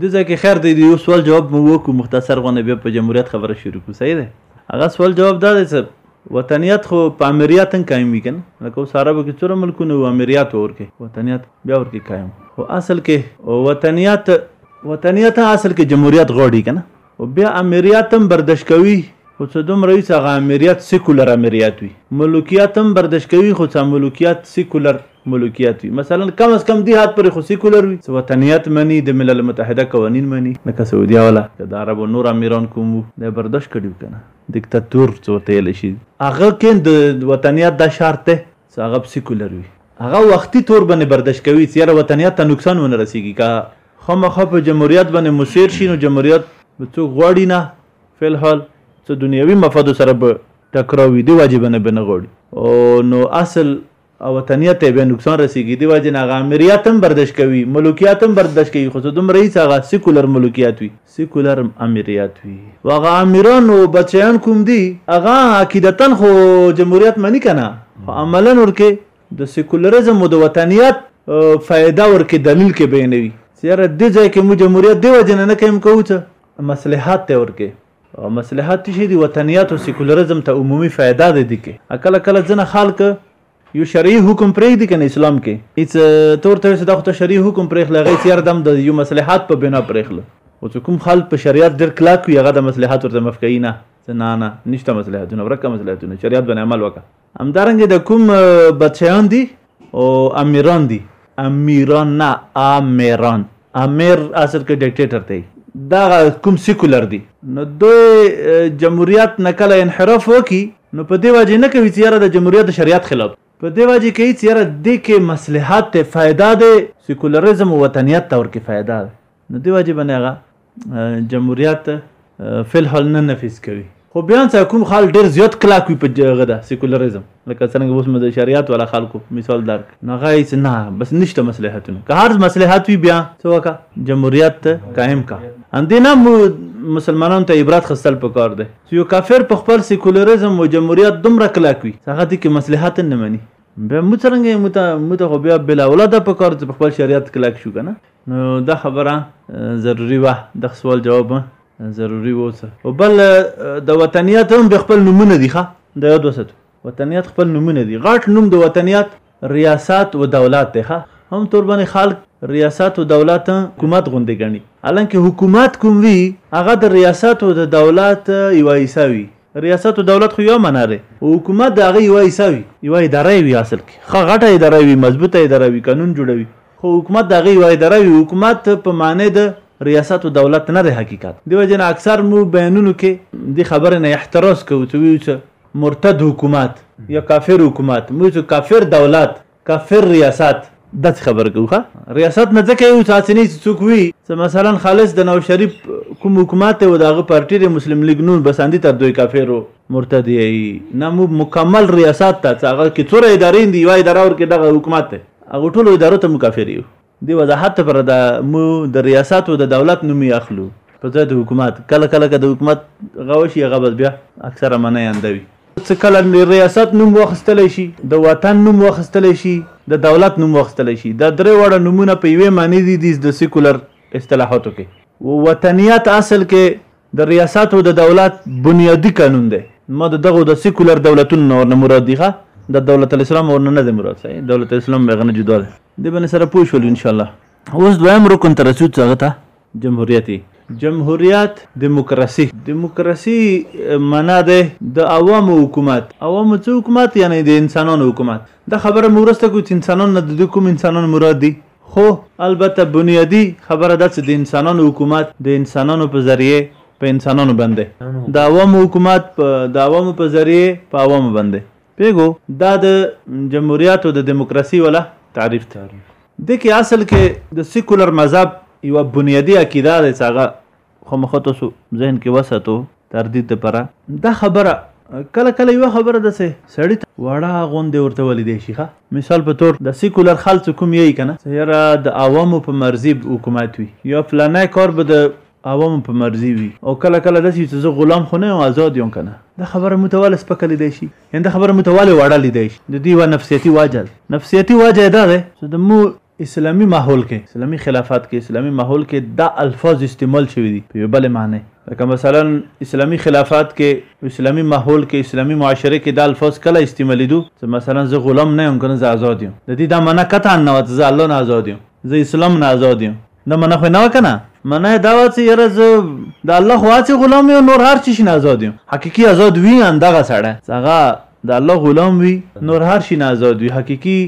دې ځای کې خیر دی د یو سوال جواب مو وکړو مختصر غونه بیا په جمهوریت خبره شروع کړو صحیح ده هغه سوال جواب دا دی چې وطنیت خو په امریات هم قایم وي کنه لکه اوس عربو کې څوره ملکونه و امریات ورکه وطنیت بیا ورکه قایم خو اصل کې وطنیت وطنیت اصل کې جمهوریت غوړي کنه او بیا امیریت هم بردش کوی خو څه دومره وی څه هغه امیریت سیکولر امیریت وی ملوکیت هم بردش کوی خو څه ملوکیت سیکولر ملوکیت وی مثلا کم از کم دی حد پورې خو سیکولر وی څه وطنیت منی د ملل متحده قوانین منی لکه سعودیه والا که د عربو نور امیران کوم وو دا بردش کړی وو کنه دیکتاتور څه ورته ویلی شی هغه کې د وطنیت دا شرط ده څه هغه سیکولر وی هغه وختی طور باندې بردش کوی څه یاره وطنیت ته نقصان ونه رسیږی که خامخا په جمهوریت باندې مسیر شي نو جمهوریت به څوک غواړي نه فعل حال څه دنیوي مفادو سره به ټکراو وي دې واجب نه به نه غواړي او نو اصل او وطنیت ته به نقصان رسیږي دې واجب نه هغه امریت هم برداشت کوي ملوکیت هم برداشت کوي خو څه دوم رئیس هغه سیکولر ملوکیت وي سیکولر امریت وي و هغه امیران او بچیان کوم دي هغه عقیدتا خو جمهوریت مني کنه خو عملا ورکه د سیکولرزم او د وطنیت فایده ورکې دلیل کې بینوي چې یاره دې ځای کې مو جمهوریت دې وجه نه نه قایم کوو څه مصلحات ته ورکې او مصلحات څه شي دي وطنیت او سیکولرزم ته عمومي فایده ده دي کې کله کله ځنه خلک یو شرعي حکم پرېږدي که نه اسلام کې هېڅ ته ورته چې دا خو ته شرعي حکم پرېښله هغه هېڅ یار دم د یو مصلحات په بنا پرېښله او چې کوم خلک په شریعت ډېر کلاک وي هغه د مصلحات ورته مفکوي نه نه نه نشته مصلحتونه ورکه مصلحتونه شریعت باندې عمل وکړه همدارنګه دا کوم بچیان دي او امیران دي امیران نه امیران امیر اصل کې ډیکټیټر دی دا کوم سیکولر دي نو دوی جمهوریت نه کله انحراف وکي نو په دې وجه نه کوي چې یاره د جمهوریت د شریعت خلاف په دې وجه کوي چې یاره دې کې مصلحت ته فایده ده سیکولریزم او وطنیت تور کې فایده ده نو دی وجه باندې هغه جمهوریت فی الحال نه نفیز کوي خو بیا څه کوم خال ډیر زیات کلاک وي په هغه د سیکولریزم لکه څنګه اوس مو د شریعت والا خلکو مثال درک نه غای چې نه بس نشته مصلحتونه که هر مصلحت وي بیا څه وکړه جمهوریت ته قائم کا همدې نه مسلمانانو ته عبرت خستل پکار دی چې یو کافر په خپل سیکولریزم او جمهوریت دومره کلاک وي هغه دې کې مصلحت نه مني بیا موږ څنګه موږ ته خو بیا بلا اولاده پکار چې په خپل شریعت کلاک شو کنه نو دا خبره ضروري وه دغه سوال جواب به ضروري و څه او بل د وطنیت هم به خپل نمونه دي ښه د یاد وساتو وطنیت خپل نمونه دي غاټ نوم د وطنیت ریاست و دولت دی ښه هم تور باندې خلک ریاست و دولت حکومت غوندې ګڼي الان که حکومت کوم وي هغه د ریاست و د دولت یو حصہ وي ریاست او دولت خو یوه مانا دی او حکومت د هغه یوه حصه وي، یوه اداره یې وي اصل کې ښه غټه اداره یې وي، مضبوطه اداره وي، قانون جوړوي خو حکومت د هغه یوه اداره وي، حکومت په معنی د ریاست او دولت نه دی حقیقت دې وجې نه اکثر موږ بیانونو کې دې خبرې نه احتراز کوو چې ویو چې مرتد حکومت یا کافر حکومت موږ چې کافر دولت. کافر ریاست داسې خبره کوي ښه ریاست نه ځکه یو تاسې نه چې څوک وي چې مثلا خالص د نواز شریف کوم حکومت دی او د هغه پارټي دی مسلم لیګ نون بس همدې تر دوی کافر و مرتد یی نه موږ مکمل ریاست ته چې هغه کې څوره ادارې دي یوه اداره ورکې دغه حکومت دی هغو ټولو ادارو ته موږ کافر یو دی وضاحت ته پر دا مو د ریاست او د دولت نوم یې اخلو په ځای د حکومت کله کله که د حکومت غوه شي هغه بس بیا اکثره منی انده وي څه کله د ریاست نوم واخیستلی شي د وطن نوم واخیستلی شي د دولت نوم واخیستلی شي دا درې واړه نومونه په یوې معنی دي دي د سیکولر اصطلاحاتو کې وطنیت اصل کې د ریاست او د دولت بنیادي قانون دی ما د دغو د سیکولر دولتونو نه ورنه مراد دي ښه د دولت الاسلام ورنه نه دی مراد صحیح دولت الاسلام به غنه جدا دی دې باندې سره پوه شول ان شاء الله اوس دویم رکن ته رسو څه ته جمهوریت جمهوریت دیموکراسي دیموکراسي معنا ده د عوامو حکومت عوامو څه حکومت یعنی د انسانانو حکومت دا خبره مورسته کوي چې انسانان نه د کوم انسانان مراد دي خو البته بنیادی خبره دا چې د انسانانو حکومت د انسانانو په ذریعه په انسانانو باندې د عوامو حکومت د عوامو په ذریعه په عوامو باندې پیګو دا د جمهوریت او د دیموکراسي ولا تعریف تعریف د کې اصل کې د سیکولر مذهب یو بنیادی عقیده ده چې هغه خامخا تاسو ذهن کې وساتو تردید لپاره دا خبره کله کله یو خبره ده سه سړی ته وړه غوندې ورته ولیدې شي ښه مثال په تور د سیکولر خلک چې کوم یی کنه یاره د عوامو په مرزي حکومت وي یا فلانه کار به د عوامو په مرزي وي او کله کله داسې وي چې زه غلام خو نه یم آزاد یم کنه دا خبره مو ته ولې سپکه لیدای شي یعنې دا خبره مو ته ولې وړه لیدای شي د دې یوه نفسیتي وجه ده نفسیتي وجه یې دا دی چې د مو اسلامي ماحول کې، اسلامي خلافت کې، اسلامي ماحول کې دا الفاظ استعمال شوي دي په یوې بلې معنی، لکه مثلا اسلامي خلافت کې، اسلامي ماحول کې، اسلامي معاشره کې دا الفاظ کله استعمالېدو چې مثلا زه غلام نه یم کنه زه ازاد یم، د دې دا معنی قطعا نه وه چې زه الله نه ازاد یم، زه اسلام نه ازاد یم، دا معنی خو یې نه وه کنه، معنی یې دا وه چې یاره زه د الله خو هسې غلام یم نور هر څه شي نه ازاد یم، حقیقي ازاد وي همدغه سړی چې هغه. د الله غلام وی نور هر شي نه ازاد وی حقيقي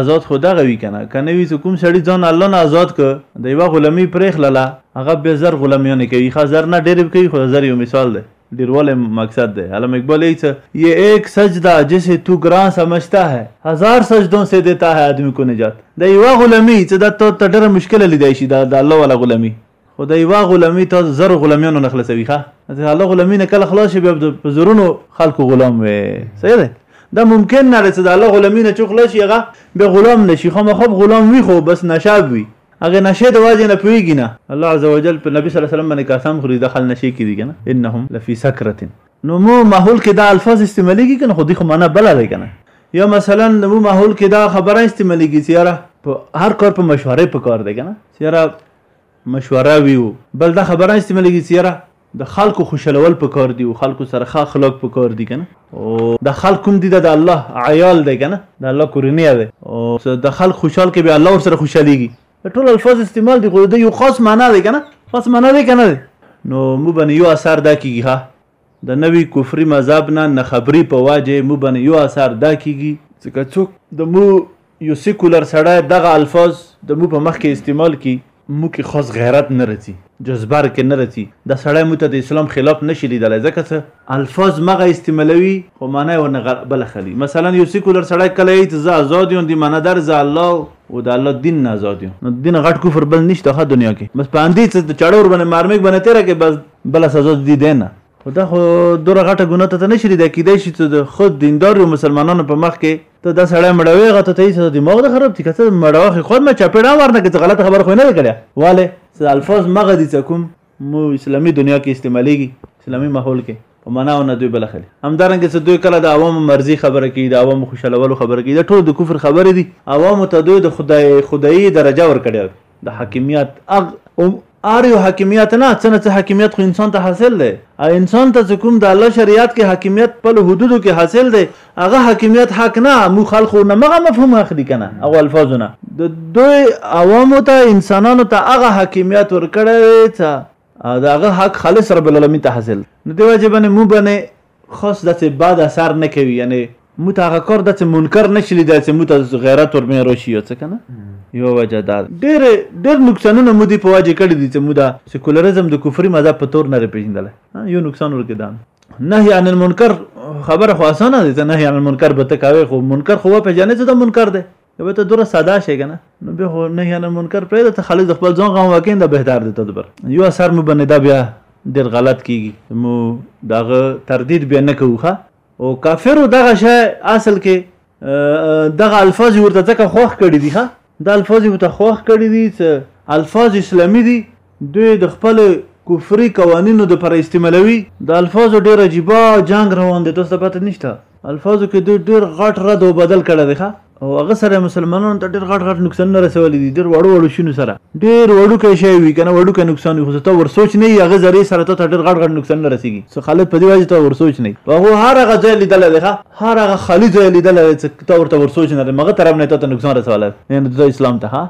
ازاد خو دغه وی کنه که نه وی چې کوم سړي ځان الله نه ازاد ک د یوه غلامي پرېخلله هغه بیا زر غلامیانې کوي ښه زر نه ډېرې کوي خو زر یو مثال دی ډیروالی مقصد دی علم اقبال یہی څه یہ ایک سجدہ جسے تو گران سمجھتا ہے هزار سجدوں سے دیتا ہے آدمی کو نجات دا یوه غلامی چې دا ته ډېره مشکله لیدای شي دا د الله والا غلامی خو د یوه غلامي تاسو زر غلامیانو نه خلاصوي ښه د الله غلامي نه کله خلاص شي بیا په زرونو خلکو غلام وي صحیح دی دا ممکن نه دی چې د الله غلامي نه څوک خلاص شي هغه بیا غلام نه شي خامخا غلام وي خو بس نشاب وي هغه نشه د واجه نه پويږي نه الله عزوجل په نبی صلی الله علیه وسلم باندې قسم خوري دخل نشي کیږي کنه انهم لفی سکرت نو مو ماحول کې دا الفاظ استعماليږي کنه خو دې خو معنا بل دی کنه یا مثلا مو ماحول کې دا خبره استعماليږي چې یاره په هر کار په مشوره په کار دی کنه چې یاره مشوره وي او بل دا خبره استعماليږي چې ياره د خلکو خوشالول پکار دي او خلکو سره ښه اخلاق پکار دي کنه او دا خلک کوم دي دا د الله عيال دی کنه د الله کورنۍ دی او د خلک خوشحال کوي الله ور سره خوشحاليږي د ټول الفاظ استعمال دي خو د یو خاص معنا دی کنه خاص معنا دی کنه نو مو باندې یو اثر دا کیږي ها د نوي کفري مذهب نه نخبري په واجه مو بنه يو اثار دا کيږي. څه که څوک د مو يو سيکولر سړی دغه الفاظ د مو په مخ کې استعمال کړي، مو کې خاص غيرت نه رڅي، جذبر کې نه رڅي، دا سړی مو ته د اسلام خلاف نه شي ليدلای ځکه څه الفاظ مغه استعمالوي خو معنی ورنه غل بله خلي مثلا يو سيکولر سړی کله يي ته زه ازاد يون دي معنی در زه الله او د الله دين نه ازاد يون نو دنه غټ کفر بل نشته ښه دنيا کې بس په همدي څه د چړه وربنه مارميک بنه تيره کې بس بله سزا دي دی نه خو دا خو دوره غټه ګناه ته نه شریدا کیدای شي چې د خود دیندارو مسلمانانو په مخ کې ته دا سړی مړوي هغه ته ته یې دماغ د خراب دي که څه مړوه خو خود مه چاپېړه هم ورنه که څه غلطه خبره خو یې نه ده کړې ولې څه الفاظ مغه دي څه کوم مو اسلامي دنیا کې استعمالیږي اسلامي ماحول کې په معنا نه دوی بل خلي همدارنګه چې دوی کله د عوامو مرزي خبره کوي د عوامو خوشالولو خبره کوي دا ټول د کفر خبره دي عوامو ته دوی د خدای خدای درجه ورکړي د حاکمیت اغ او ار یو حاکمیت نه څه نه څه حاکمیت خو انسان ته حاصل دی او انسان ته چې کوم د الله شریعت کې حاکمیت په حدودو کې حاصل دی هغه حاکمیت حق نه مو خلکو نه مغه مفهوم اخلي کنه هغه الفاظ نه د دوی عوامو ته انسانانو ته هغه حاکمیت ورکړی ته داغه حق خالص رب العالمین ته حاصل نو دی واجب نه مو باندې خاص داسې بد اثر نه کوي یعنی موته هغه کار داسې منکر نه شي لیدای چې موته غیرت ورمه راشي یا څه کنه یو وجه دا ډېر ډېر نقصانونه مو دي په واجه کړی دي چې مو دا سیکولریزم د کفري مذهب په تور نه لري پیژندل یو نقصان ورکه دا نهي عن المنکر خبره خو اسانه ده نهي عن المنکر به تکاوي خو منکر خو په جنې ته منکر ده که به ته دوره ساده شې کنه نو به خو نه یانه منکر پرې ته خالص د خپل ځان غو وکین د بهتر دي تدبر یو اثر مو باندې دا بیا ډیر غلط کیږي مو داغه تردید بیا نه کوخه او کافرو دغه شی اصل کې دغه الفاظ ورته ځکه خوښ کړی دي ها دا الفاظ ورته خوښ کړی دي چې الفاظ اسلامي دي دوی د خپل کفري قوانینو د پر استعمالوي. د الفاظو ډیر عجیبه جنګ روان دی تاسو ته پته نشته الفاظو کې دوی ډیر غټ رد او بدل کړی دی ښه او هغه سره مسلمانانو ته ډیر غټ غټ نقصانونه رسولي دي ډیر وړو وړو شینو سره ډیر وړوکی شی وي کنه وړوکی نقصان وي خو ته ورسوچ نه یې هغه ذریعه سره ته ډیر غټ غټ نقصانونه رسیږي څه خلک په دې وجه ته ورسوچ نه په هغه هر هغه ځای لیدل دی ښه هر هغه خالي ځای لیدل دی چې ته ورته ورسوچ نه مغه طرف نه ته نقصان رسولی یعنی ته اسلام ته ها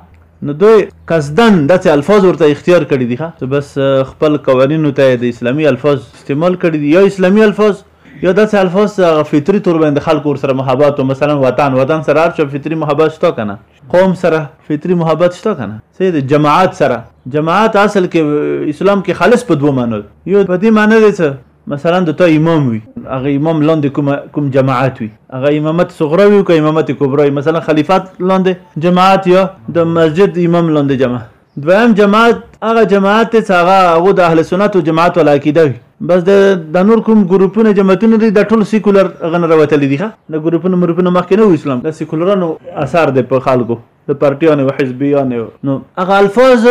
نو دوی قصدا داسې الفاظ ورته اختیار کړي دي ښه بس خپل قوانینو ته د اسلامي الفاظ استعمال کړي دي یا اسلامي الفاظ یا داسې الفاظ هغه فطري تور باندې خلکو ورسره محبت او مثلا وطن وطن سره هر چا فطري محبت شته کنه قوم سره فطري محبت شته کنه څه د جماعت سره جماعت اصل کې اسلام کې خالص په دوه معنی یو په دې معنی دی چې مثلا د تا امام وي هغه امام لاندې کوم کوم جماعت وي هغه امامت صغرا وي او که امامت کبرا وي مثلا خلیفات لاندې جماعت یا د مسجد امام لاندې جماعت دویم جماعت هغه جماعت چې هغه هغه د اهل سنت او جماعت ولا عقیده وي بس د د نور کوم ګروپونه جماعتونه دي د ټول سیکولر غنره وتلې دي ښه د ګروپونو مرپونه مخکې نه اسلام د سیکولرانو اثر دی په خلکو د پارټیانو او حزبیانو نو هغه الفاظ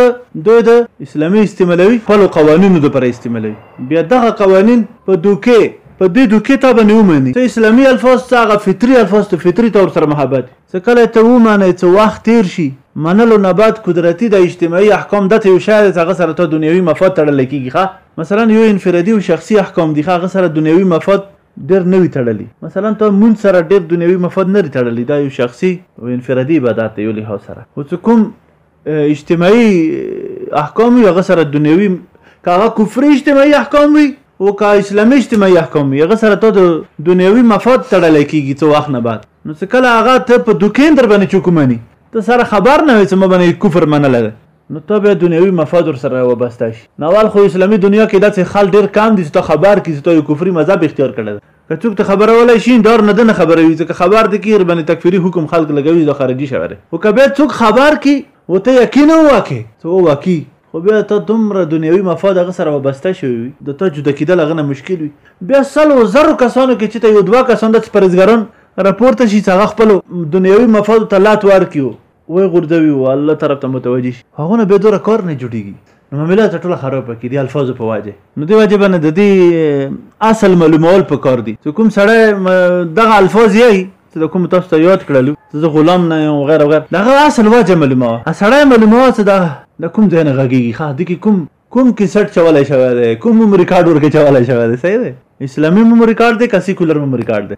دوی د اسلامي استعمالوي خپلو قوانینو لپاره استعمالوي بیا دغه قوانین په دوکې په دې دوکې تا باندې ومني څه اسلامي الفاظ څه هغه فطري الفاظ ته فطري طور سره محبت څه کله ته ومنې څه وخت تیر شي منلو نه بعد قدرتي د اجتماعي احکام دته یو شی دی چې هغه سره ته دنیوي مفاد تړلی کېږي ښه مثلا یو انفرادي او شخصي احکام دي ښه هغه سره دنیوي مفاد ډېر نه وي تړلي مثلا ته مونځ سره ډېر دنیوي مفاد نه لري تړلي دا یو شخصي او انفرادي عبادات دی یو لحاظ سره خو څه کوم اجتماعي احکام وي هغه سره دنیوي که هغه کفري اجتماعي احکام وي او که اسلامي اجتماعي احکام وي هغه سره ته د دنیوي مفاد تړلی کېږي څه وخت نه بعد نو څه کله هغه ته په دوکین در باندې چوکو مني ته سره خبر نه وې چې ما باندې کفر منلی دی نو ته بیا دنیوي مفاد ورسره وابسته شي نوال خو اسلامي دنیا کې داسې خال ډېر کم دي چې ته خبر کړي چې ته یو کفري مذهب اختیار کړی ده که څوک ته خبرولای شي ډار نه دنه خبروي ځکه خبر دی کې باندې تکفیري حکم خلک لګوي دا خارجي شوی دی او که بیا څوک خبر کړي و ته یقین وکړې ته وکړي خو بیا ته دومره دنیوي مفاد هغه سره وابسته شوی وي د ته جدا کېدل هغه نه مشکل وي بیا سلو زرو کسانو کې چې ته یو دوه کسان داسې پرهېزګاران راپورته شي چې هغه خپلو دنیوي مفادو ته لات ورکړي وي غورځوي او الله طرف ته متوجه شي هغو نه بې دوره کار نه جوړيږي نو معامله ته ټوله خرابه کې دي الفاظو په واجه نو دې واجه باندې د دې اصل معلومول په کار دي چې کوم سړی دغه الفاظ یې چې د کوم تاسو ته یاد کړل چې زه غلام نه یم غیر غیر دغه اصل واجه معلومه وا سړی معلومه وا چې دا د کوم ځای نه غږیږي ښه د کې کوم کوم کیسټ چولای شوی دی کوم هم ریکارډ ورکې چولای شوی دی صحیح دی اسلامي هم ریکارډ دی که سیکولر هم ریکارډ دی